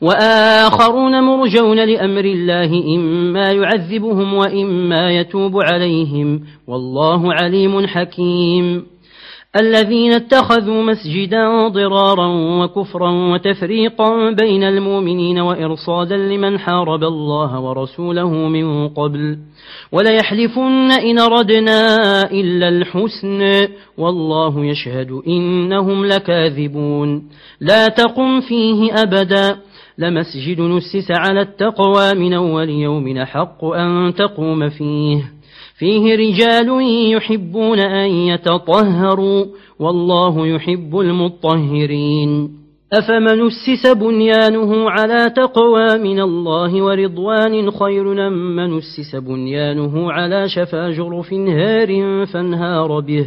وآخرون مرجون لأمر الله إما يعذبهم وإما يتوب عليهم. والله عليم حكيم. الذين اتخذوا مسجدا ضرارا وكفرا وتفريقا بين المؤمنين وإرصادا لمن حارب الله ورسوله من قبل. وليحلفن إن ردنا إلا الحسن. والله يشهد إنهم لكاذبون. لا تقم فيه أبدا. لمسجد نسس على التقوى من أول يوم حق أن تقوم فيه. فيه رجال يحبون أن يتطهروا والله يحب المطهرين. أفمن أسس بنيانه على تقوى من الله ورضوان خير من أسس بنيانه على شفا جرف هار فانهار به؟